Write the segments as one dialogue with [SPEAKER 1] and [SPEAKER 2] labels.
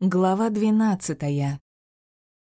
[SPEAKER 1] Глава двенадцатая.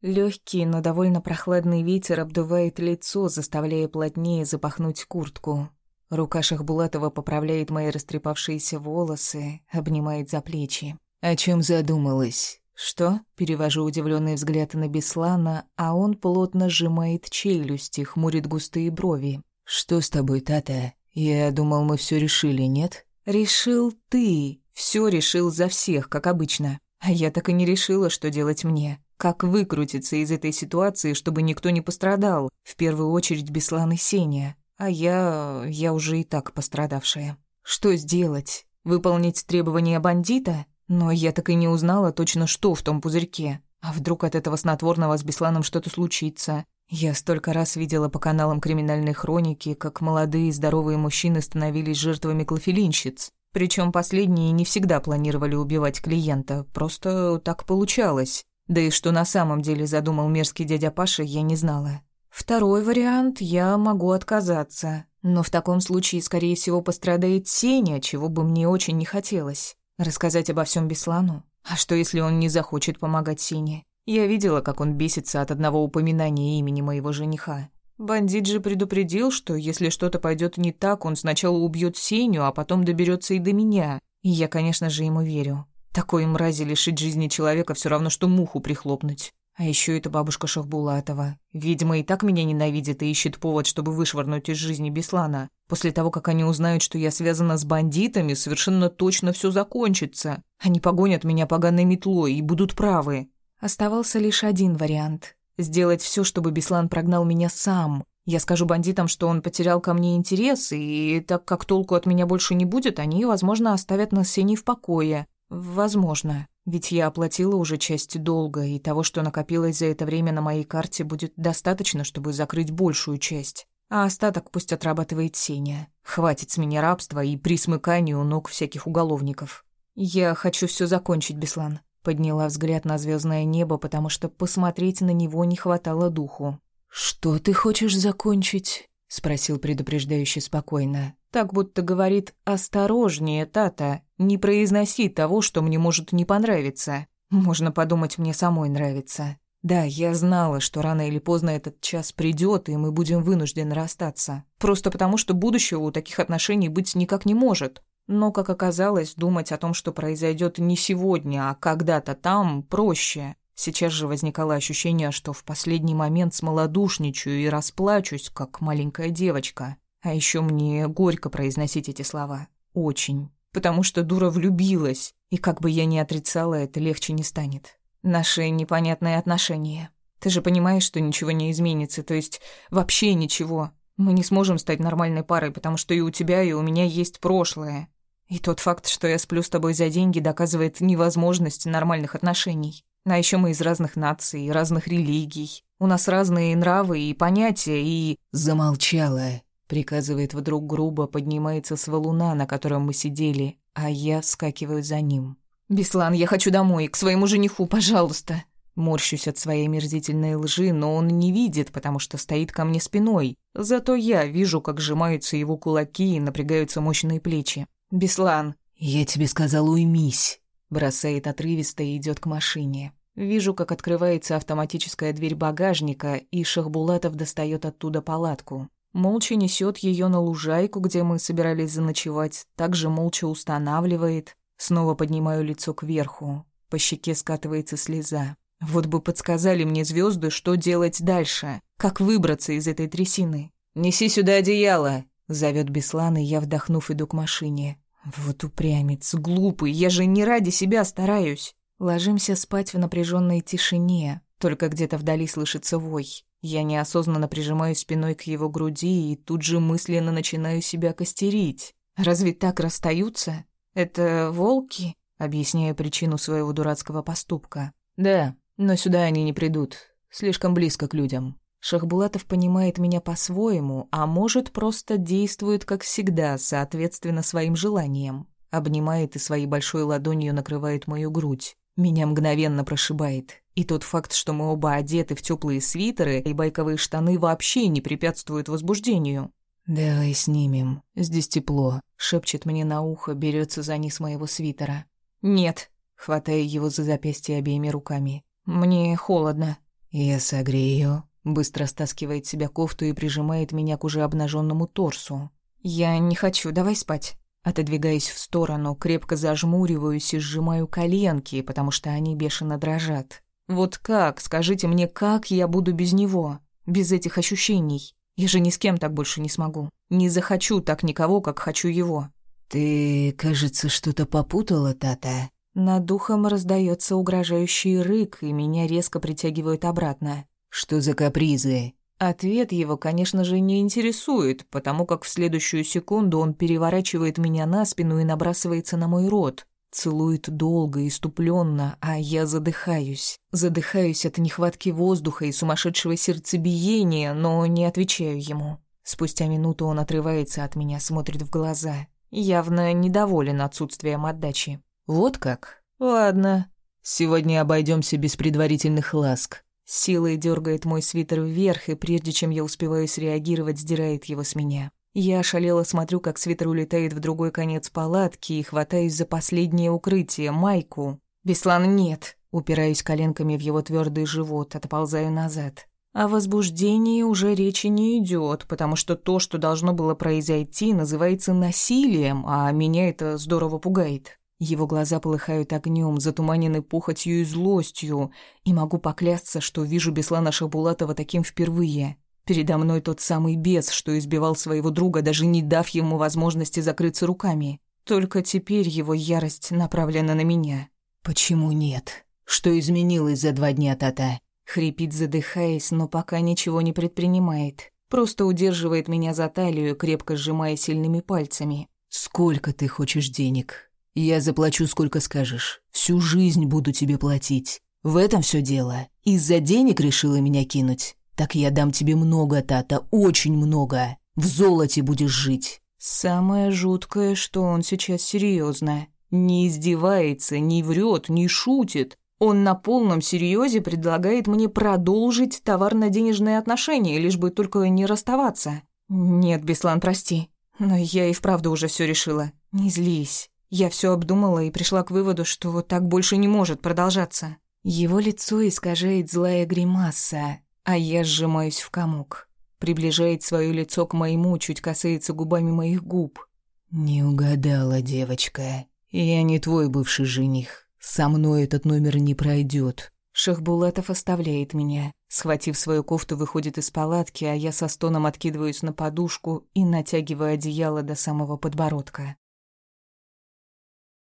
[SPEAKER 1] Легкий, но довольно прохладный ветер обдувает лицо, заставляя плотнее запахнуть куртку. Рука Шахбулатова поправляет мои растрепавшиеся волосы, обнимает за плечи.
[SPEAKER 2] «О чем задумалась?»
[SPEAKER 1] «Что?» — перевожу удивленный взгляд на Беслана, а он плотно сжимает челюсти, хмурит густые брови.
[SPEAKER 2] «Что с тобой, Тата? Я думал, мы все решили, нет?»
[SPEAKER 1] «Решил ты. Все решил за всех, как обычно». А я так и не решила, что делать мне. Как выкрутиться из этой ситуации, чтобы никто не пострадал. В первую очередь Беслан и Сеня. А я... я уже и так пострадавшая. Что сделать? Выполнить требования бандита? Но я так и не узнала точно, что в том пузырьке. А вдруг от этого снотворного с Бесланом что-то случится? Я столько раз видела по каналам криминальной хроники, как молодые здоровые мужчины становились жертвами клофелинщиц. Причем последние не всегда планировали убивать клиента, просто так получалось. Да и что на самом деле задумал мерзкий дядя Паша, я не знала. Второй вариант – я могу отказаться. Но в таком случае, скорее всего, пострадает Сеня, чего бы мне очень не хотелось. Рассказать обо всем Беслану? А что, если он не захочет помогать Сене? Я видела, как он бесится от одного упоминания имени моего жениха. Бандит же предупредил, что если что-то пойдет не так, он сначала убьет Сеню, а потом доберется и до меня. И я, конечно же, ему верю. Такой мрази лишить жизни человека все равно, что муху прихлопнуть. А еще это бабушка Шахбулатова. Видимо, и так меня ненавидит и ищет повод, чтобы вышвырнуть из жизни Беслана. После того, как они узнают, что я связана с бандитами, совершенно точно все закончится. Они погонят меня поганой метлой и будут правы. Оставался лишь один вариант. Сделать все, чтобы Беслан прогнал меня сам. Я скажу бандитам, что он потерял ко мне интерес, и так как толку от меня больше не будет, они, возможно, оставят нас с в покое. Возможно. Ведь я оплатила уже часть долга, и того, что накопилось за это время на моей карте, будет достаточно, чтобы закрыть большую часть. А остаток пусть отрабатывает Сеня. Хватит с меня рабства и присмыкания у ног всяких уголовников. Я хочу все закончить, Беслан. Подняла взгляд на звездное небо, потому что посмотреть на него не хватало духу.
[SPEAKER 2] «Что ты хочешь закончить?» — спросил предупреждающе спокойно.
[SPEAKER 1] Так будто говорит «Осторожнее, Тата, не произноси того, что мне может не понравиться». Можно подумать, мне самой нравится. Да, я знала, что рано или поздно этот час придет, и мы будем вынуждены расстаться. Просто потому, что будущего у таких отношений быть никак не может. Но, как оказалось, думать о том, что произойдет не сегодня, а когда-то там, проще. Сейчас же возникало ощущение, что в последний момент смолодушничаю и расплачусь, как маленькая девочка. А еще мне горько произносить эти слова. Очень. Потому что дура влюбилась, и как бы я ни отрицала, это легче не станет. Наши непонятные отношения. Ты же понимаешь, что ничего не изменится, то есть вообще ничего. Мы не сможем стать нормальной парой, потому что и у тебя, и у меня есть прошлое. И тот факт, что я сплю с тобой за деньги, доказывает невозможность нормальных отношений. А еще мы из разных наций, разных религий. У нас разные нравы и понятия, и...
[SPEAKER 2] Замолчала. Приказывает вдруг грубо, поднимается с валуна, на котором мы сидели, а я скакиваю за ним.
[SPEAKER 1] «Беслан, я хочу домой, к своему жениху, пожалуйста!» Морщусь от своей мерзительной лжи, но он не видит, потому что стоит ко мне спиной. Зато я вижу, как сжимаются его кулаки и напрягаются мощные плечи. «Беслан!»
[SPEAKER 2] «Я тебе сказал, уймись!»
[SPEAKER 1] Бросает отрывисто и идет к машине. Вижу, как открывается автоматическая дверь багажника, и Шахбулатов достает оттуда палатку. Молча несет ее на лужайку, где мы собирались заночевать, также молча устанавливает. Снова поднимаю лицо кверху. По щеке скатывается слеза. Вот бы подсказали мне звезды, что делать дальше. Как выбраться из этой трясины. «Неси сюда одеяло!» Зовет Беслан, и я, вдохнув, иду к машине. Вот упрямец, глупый, я же не ради себя стараюсь. Ложимся спать в напряженной тишине, только где-то вдали слышится вой. Я неосознанно прижимаю спиной к его груди и тут же мысленно начинаю себя костерить. Разве так расстаются? Это волки? Объясняю причину своего дурацкого поступка. Да, но сюда они не придут. Слишком близко к людям. Шахбулатов понимает меня по-своему, а может, просто действует, как всегда, соответственно своим желаниям. Обнимает и своей большой ладонью накрывает мою грудь. Меня мгновенно прошибает. И тот факт, что мы оба одеты в теплые свитеры и байковые штаны вообще не препятствует возбуждению.
[SPEAKER 2] «Давай снимем. Здесь тепло», —
[SPEAKER 1] шепчет мне на ухо, берется за низ моего свитера. «Нет». хватая его за запястье обеими руками. «Мне холодно».
[SPEAKER 2] «Я согрею», быстро стаскивает себя кофту и прижимает меня к уже обнаженному торсу.
[SPEAKER 1] «Я не хочу, давай спать». Отодвигаясь в сторону, крепко зажмуриваюсь и сжимаю коленки, потому что они бешено дрожат. «Вот как, скажите мне, как я буду без него? Без этих ощущений? Я же ни с кем так больше не смогу. Не захочу так никого, как хочу его».
[SPEAKER 2] «Ты, кажется, что-то попутала, Тата?»
[SPEAKER 1] Над духом раздается угрожающий рык, и меня резко притягивают обратно.
[SPEAKER 2] «Что за капризы?»
[SPEAKER 1] Ответ его, конечно же, не интересует, потому как в следующую секунду он переворачивает меня на спину и набрасывается на мой рот. Целует долго, и иступленно, а я задыхаюсь. Задыхаюсь от нехватки воздуха и сумасшедшего сердцебиения, но не отвечаю ему. Спустя минуту он отрывается от меня, смотрит в глаза. Явно недоволен отсутствием отдачи.
[SPEAKER 2] «Вот как?
[SPEAKER 1] Ладно.
[SPEAKER 2] Сегодня обойдемся без предварительных ласк.
[SPEAKER 1] Силой дергает мой свитер вверх, и прежде чем я успеваю среагировать, сдирает его с меня. Я ошалело смотрю, как свитер улетает в другой конец палатки и хватаюсь за последнее укрытие, майку. «Беслан, нет!» Упираюсь коленками в его твердый живот, отползаю назад. О возбуждении уже речи не идет, потому что то, что должно было произойти, называется насилием, а меня это здорово пугает. Его глаза полыхают огнем, затуманены похотью и злостью, и могу поклясться, что вижу Беслана Шабулатова таким впервые. Передо мной тот самый бес, что избивал своего друга, даже не дав ему возможности закрыться руками. Только теперь его ярость направлена на меня.
[SPEAKER 2] «Почему нет? Что изменилось за два дня, Тата?»
[SPEAKER 1] Хрипит, задыхаясь, но пока ничего не предпринимает. Просто удерживает меня за талию, крепко сжимая сильными пальцами.
[SPEAKER 2] «Сколько ты хочешь денег?» Я заплачу, сколько скажешь. Всю жизнь буду тебе платить. В этом все дело. Из-за денег решила меня кинуть. Так я дам тебе много, Тата, очень много. В золоте будешь жить.
[SPEAKER 1] Самое жуткое, что он сейчас серьезно. Не издевается, не врет, не шутит. Он на полном серьезе предлагает мне продолжить товарно-денежные отношения, лишь бы только не расставаться. Нет, Беслан, прости. Но я и вправду уже все решила. Не злись. Я все обдумала и пришла к выводу, что так больше не может продолжаться. Его лицо искажает злая гримаса, а я сжимаюсь в комок. Приближает свое лицо к моему, чуть касается губами моих губ.
[SPEAKER 2] «Не угадала, девочка. Я не твой бывший жених. Со мной этот номер не пройдет.
[SPEAKER 1] Шахбулатов оставляет меня. Схватив свою кофту, выходит из палатки, а я со стоном откидываюсь на подушку и натягиваю одеяло до самого подбородка.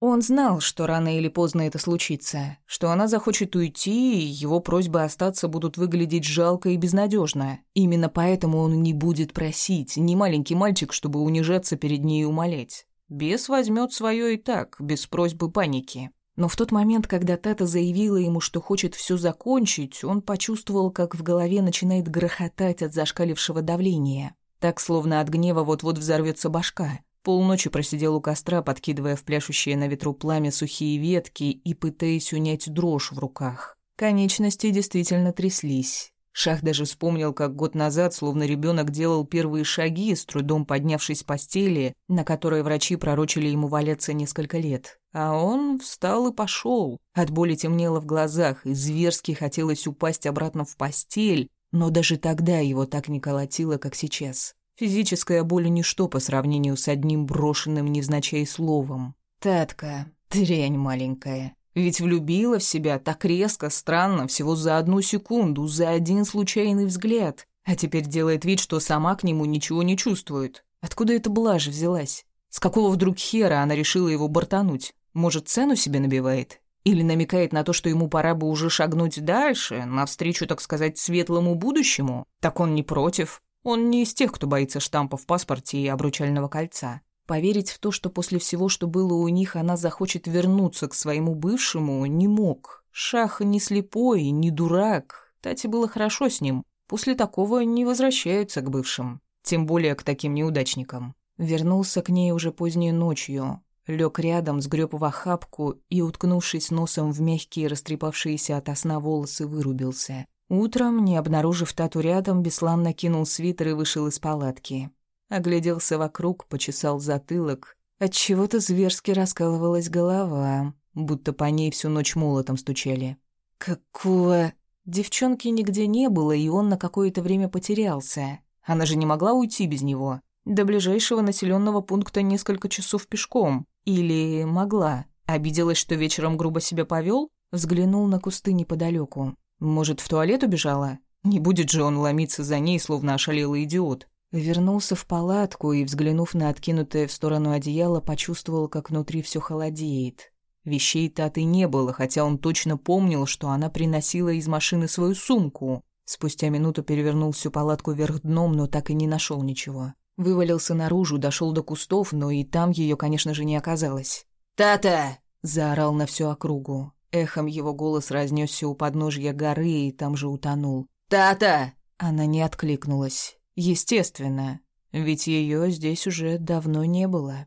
[SPEAKER 1] Он знал, что рано или поздно это случится, что она захочет уйти, и его просьбы остаться будут выглядеть жалко и безнадежно. Именно поэтому он не будет просить, не маленький мальчик, чтобы унижаться перед ней и умолять. Бес возьмет свое и так, без просьбы паники. Но в тот момент, когда Тата заявила ему, что хочет все закончить, он почувствовал, как в голове начинает грохотать от зашкалившего давления. Так, словно от гнева вот-вот взорвется башка. Полночи просидел у костра, подкидывая в пляшущее на ветру пламя сухие ветки и пытаясь унять дрожь в руках. Конечности действительно тряслись. Шах даже вспомнил, как год назад, словно ребенок, делал первые шаги, с трудом поднявшись с постели, на которой врачи пророчили ему валяться несколько лет. А он встал и пошел. От боли темнело в глазах, и зверски хотелось упасть обратно в постель, но даже тогда его так не колотило, как сейчас. Физическая боль — ничто по сравнению с одним брошенным невзначай словом. «Татка, дрянь маленькая. Ведь влюбила в себя так резко, странно, всего за одну секунду, за один случайный взгляд. А теперь делает вид, что сама к нему ничего не чувствует. Откуда эта блажь взялась? С какого вдруг хера она решила его бортануть? Может, цену себе набивает? Или намекает на то, что ему пора бы уже шагнуть дальше, навстречу, так сказать, светлому будущему? Так он не против. Он не из тех, кто боится штампа в паспорте и обручального кольца. Поверить в то, что после всего, что было у них, она захочет вернуться к своему бывшему, не мог. Шах не слепой, не дурак. Тате было хорошо с ним. После такого не возвращаются к бывшим. Тем более к таким неудачникам. Вернулся к ней уже поздней ночью. Лег рядом, сгреб в охапку и, уткнувшись носом в мягкие растрепавшиеся от сна волосы, вырубился. Утром, не обнаружив Тату рядом, Беслан накинул свитер и вышел из палатки. Огляделся вокруг, почесал затылок. От чего то зверски раскалывалась голова. будто по ней всю ночь молотом стучали.
[SPEAKER 2] «Какого...»
[SPEAKER 1] Девчонки нигде не было, и он на какое-то время потерялся. Она же не могла уйти без него. До ближайшего населенного пункта несколько часов пешком. Или могла. Обиделась, что вечером грубо себя повел, взглянул на кусты неподалеку. Может, в туалет убежала? Не будет же он ломиться за ней, словно ошалелый идиот. Вернулся в палатку и, взглянув на откинутое в сторону одеяло, почувствовал, как внутри все холодеет. Вещей Таты не было, хотя он точно помнил, что она приносила из машины свою сумку. Спустя минуту перевернул всю палатку вверх дном, но так и не нашел ничего. Вывалился наружу, дошел до кустов, но и там ее, конечно же, не оказалось.
[SPEAKER 2] «Тата!»
[SPEAKER 1] — заорал на всю округу. Эхом его голос разнесся у подножья горы и там же утонул.
[SPEAKER 2] «Тата!»
[SPEAKER 1] Она не откликнулась. Естественно, ведь ее здесь уже давно не было.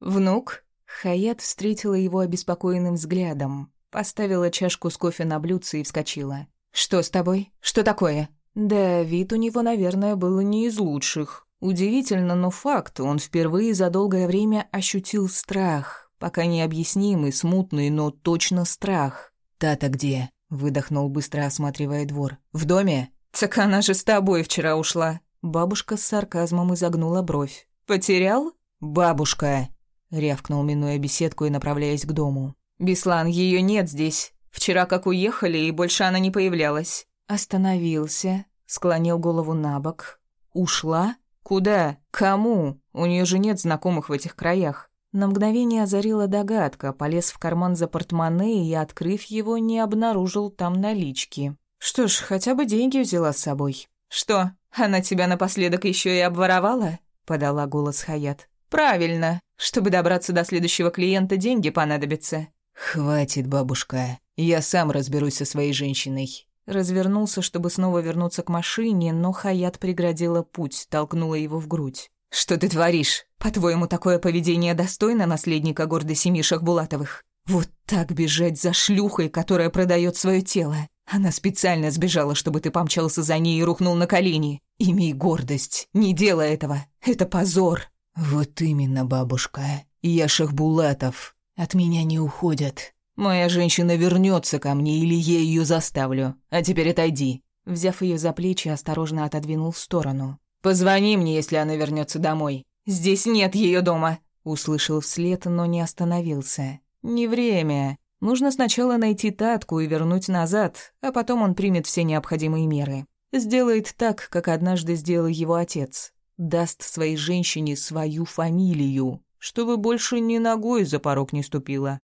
[SPEAKER 1] «Внук?» Хаят встретила его обеспокоенным взглядом, поставила чашку с кофе на блюдце и вскочила. «Что с тобой? Что такое?» Да, вид у него, наверное, был не из лучших. Удивительно, но факт, он впервые за долгое время ощутил страх. Пока необъяснимый, смутный, но точно страх.
[SPEAKER 2] «Тата где?»
[SPEAKER 1] — выдохнул, быстро осматривая двор. «В доме?» «Так она же с тобой вчера ушла». Бабушка с сарказмом изогнула бровь. «Потерял?»
[SPEAKER 2] «Бабушка!»
[SPEAKER 1] — рявкнул, минуя беседку и направляясь к дому. «Беслан, ее нет здесь. Вчера как уехали, и больше она не появлялась». Остановился, склонил голову на бок. «Ушла? Куда? Кому? У нее же нет знакомых в этих краях». На мгновение озарила догадка, полез в карман за портмоне и, открыв его, не обнаружил там налички. Что ж, хотя бы деньги взяла с собой. «Что, она тебя напоследок еще и обворовала?» — подала голос Хаят. «Правильно. Чтобы добраться до следующего клиента, деньги понадобятся».
[SPEAKER 2] «Хватит, бабушка. Я сам разберусь со своей женщиной».
[SPEAKER 1] Развернулся, чтобы снова вернуться к машине, но Хаят преградила путь, толкнула его в грудь. «Что ты творишь? По-твоему, такое поведение достойно наследника гордой семьи Шахбулатовых? Вот так бежать за шлюхой, которая продает свое тело. Она специально сбежала, чтобы ты помчался за ней и рухнул на колени. Имей гордость. Не делай этого. Это позор.
[SPEAKER 2] Вот именно, бабушка. Я Шахбулатов. От меня не уходят.
[SPEAKER 1] Моя женщина вернется ко мне, или я ее заставлю. А теперь отойди. Взяв ее за плечи, осторожно отодвинул в сторону. Позвони мне, если она вернется домой. Здесь нет ее дома. Услышал вслед, но не остановился. Не время. Нужно сначала найти Татку и вернуть назад, а потом он примет все необходимые меры. Сделает так, как однажды сделал его отец. Даст своей женщине свою фамилию, чтобы больше ни ногой за порог не ступила.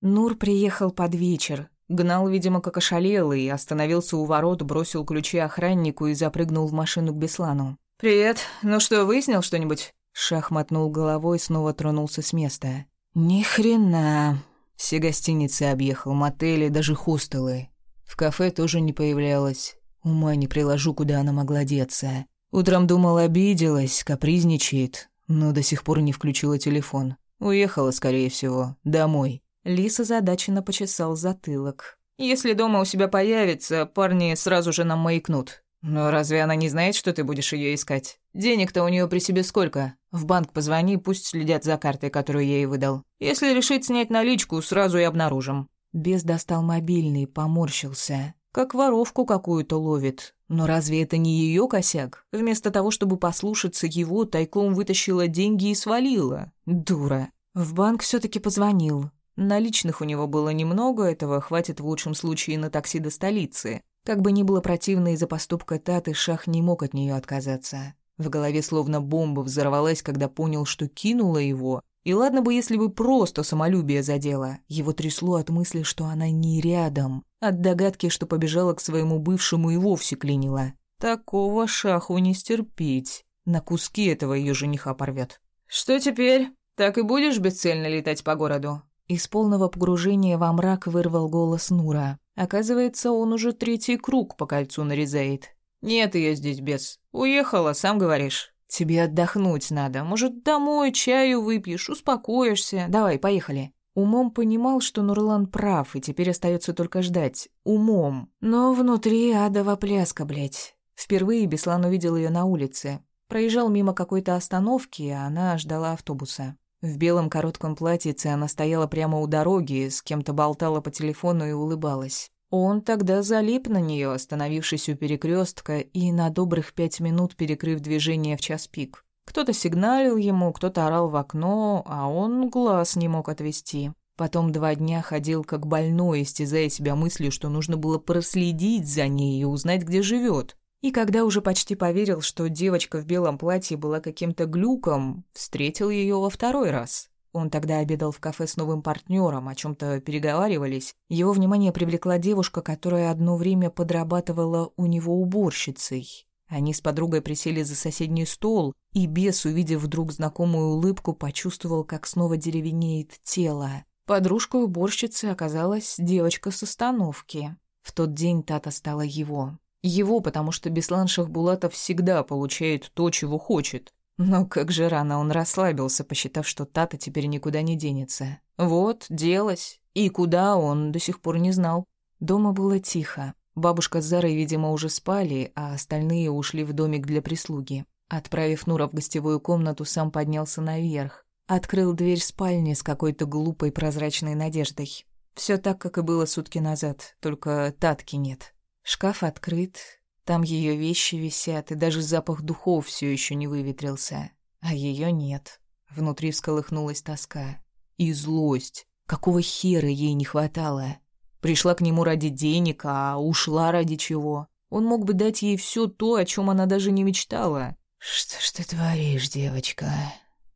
[SPEAKER 1] Нур приехал под вечер. Гнал, видимо, как ошалелый, остановился у ворот, бросил ключи охраннику и запрыгнул в машину к Беслану. «Привет. Ну что, выяснил что-нибудь?» Шах мотнул головой и снова тронулся с места. Ни хрена. Все гостиницы объехал, мотели, даже хостелы. В кафе тоже не появлялась. Ума не приложу, куда она могла деться. Утром думал, обиделась, капризничает, но до сих пор не включила телефон. Уехала, скорее всего, домой. Лиса задаченно почесал затылок. «Если дома у себя появится, парни сразу же нам маякнут. Но разве она не знает, что ты будешь ее искать? Денег-то у нее при себе сколько? В банк позвони, пусть следят за картой, которую я ей выдал. Если решит снять наличку, сразу и обнаружим». Бес достал мобильный, поморщился. Как воровку какую-то ловит. Но разве это не ее косяк? Вместо того, чтобы послушаться его, тайком вытащила деньги и свалила. Дура. В банк все таки позвонил. Наличных у него было немного, этого хватит в лучшем случае на такси до столицы. Как бы ни было противно из-за поступка Таты, Шах не мог от нее отказаться. В голове словно бомба взорвалась, когда понял, что кинула его. И ладно бы, если бы просто самолюбие задело. Его трясло от мысли, что она не рядом. От догадки, что побежала к своему бывшему и вовсе клинила. Такого Шаху не стерпеть. На куски этого ее жениха порвет. «Что теперь? Так и будешь бесцельно летать по городу?» Из полного погружения во мрак вырвал голос Нура. Оказывается, он уже третий круг по кольцу нарезает. «Нет ее здесь, без. Уехала, сам говоришь. Тебе отдохнуть надо. Может, домой чаю выпьешь, успокоишься. Давай, поехали». Умом понимал, что Нурлан прав, и теперь остается только ждать. Умом. Но внутри адова пляска, блядь. Впервые Беслан увидел ее на улице. Проезжал мимо какой-то остановки, а она ждала автобуса. В белом коротком платьице она стояла прямо у дороги, с кем-то болтала по телефону и улыбалась. Он тогда залип на нее, остановившись у перекрестка и на добрых пять минут перекрыв движение в час пик. Кто-то сигналил ему, кто-то орал в окно, а он глаз не мог отвести. Потом два дня ходил как больной, истязая себя мыслью, что нужно было проследить за ней и узнать, где живет. И когда уже почти поверил, что девочка в белом платье была каким-то глюком, встретил ее во второй раз. Он тогда обедал в кафе с новым партнером, о чем-то переговаривались. Его внимание привлекла девушка, которая одно время подрабатывала у него уборщицей. Они с подругой присели за соседний стол, и бес, увидев вдруг знакомую улыбку, почувствовал, как снова деревенеет тело. Подружкой уборщицы оказалась девочка с остановки. В тот день Тата стала его. Его, потому что Беслан Шахбулатов всегда получает то, чего хочет. Но как же рано он расслабился, посчитав, что Тата теперь никуда не денется. Вот, делась. И куда он до сих пор не знал. Дома было тихо. Бабушка с Зарой, видимо, уже спали, а остальные ушли в домик для прислуги. Отправив Нура в гостевую комнату, сам поднялся наверх. Открыл дверь спальни с какой-то глупой прозрачной надеждой. Все так, как и было сутки назад, только Татки нет. Шкаф открыт, там ее вещи висят, и даже запах духов все еще не выветрился. А ее нет. Внутри всколыхнулась тоска. И злость. Какого хера ей не хватало? Пришла к нему ради денег, а ушла ради чего? Он мог бы дать ей все то, о чем она даже не мечтала.
[SPEAKER 2] «Что ж ты творишь, девочка?»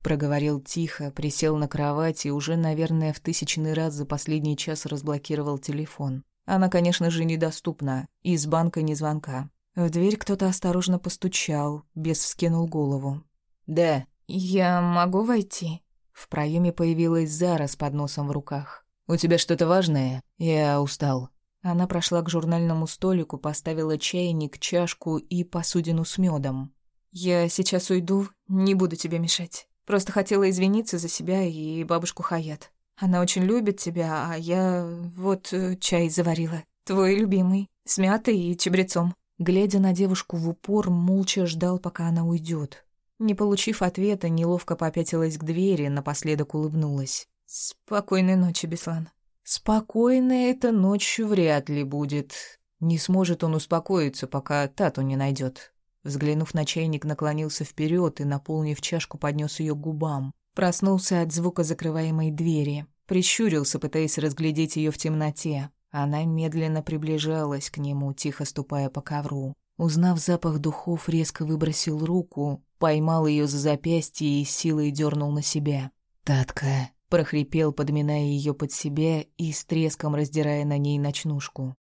[SPEAKER 2] Проговорил тихо, присел на кровать и уже, наверное, в тысячный раз за последний час разблокировал телефон.
[SPEAKER 1] Она, конечно же, недоступна. Из банка ни звонка. В дверь кто-то осторожно постучал, бес вскинул голову.
[SPEAKER 2] «Да».
[SPEAKER 1] «Я могу войти?» В проеме появилась Зара с подносом в руках.
[SPEAKER 2] «У тебя что-то важное? Я устал».
[SPEAKER 1] Она прошла к журнальному столику, поставила чайник, чашку и посудину с медом. «Я сейчас уйду, не буду тебе мешать. Просто хотела извиниться за себя и бабушку Хаят. Она очень любит тебя, а я вот э, чай заварила. Твой любимый, с мятой и чабрецом. Глядя на девушку в упор, молча ждал, пока она уйдет. Не получив ответа, неловко попятилась к двери, напоследок улыбнулась. «Спокойной ночи, Беслан». «Спокойной эта ночью вряд ли будет. Не сможет он успокоиться, пока Тату не найдет. Взглянув на чайник, наклонился вперед и, наполнив чашку, поднес ее к губам. Проснулся от звука закрываемой двери. Прищурился, пытаясь разглядеть ее в темноте. Она медленно приближалась к нему, тихо ступая по ковру. Узнав запах духов, резко выбросил руку, поймал ее за запястье и силой дернул на себя.
[SPEAKER 2] «Татка!»
[SPEAKER 1] — прохрипел, подминая ее под себя и с треском раздирая на ней ночнушку.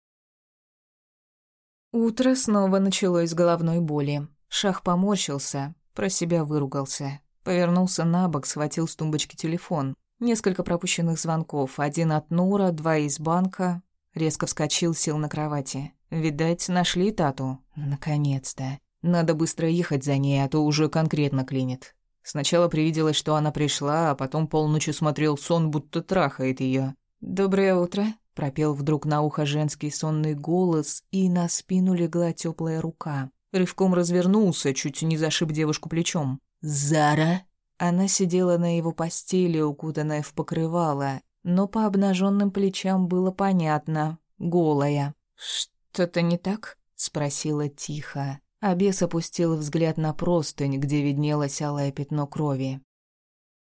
[SPEAKER 1] Утро снова началось с головной боли. Шах поморщился, про себя выругался. Повернулся на бок, схватил с тумбочки телефон. Несколько пропущенных звонков, один от Нура, два из банка, Резко вскочил, сел на кровати. Видать, нашли Тату. Наконец-то. Надо быстро ехать за ней, а то уже конкретно клинит. Сначала привиделось, что она пришла, а потом полночи смотрел сон, будто трахает ее. «Доброе утро», — пропел вдруг на ухо женский сонный голос, и на спину легла теплая рука. Рывком развернулся, чуть не зашиб девушку плечом.
[SPEAKER 2] «Зара?»
[SPEAKER 1] Она сидела на его постели, укутанная в покрывало, но по обнаженным плечам было понятно — голая. «Что-то не так?» — спросила тихо. А бес опустил взгляд на простынь, где виднелось алое пятно крови.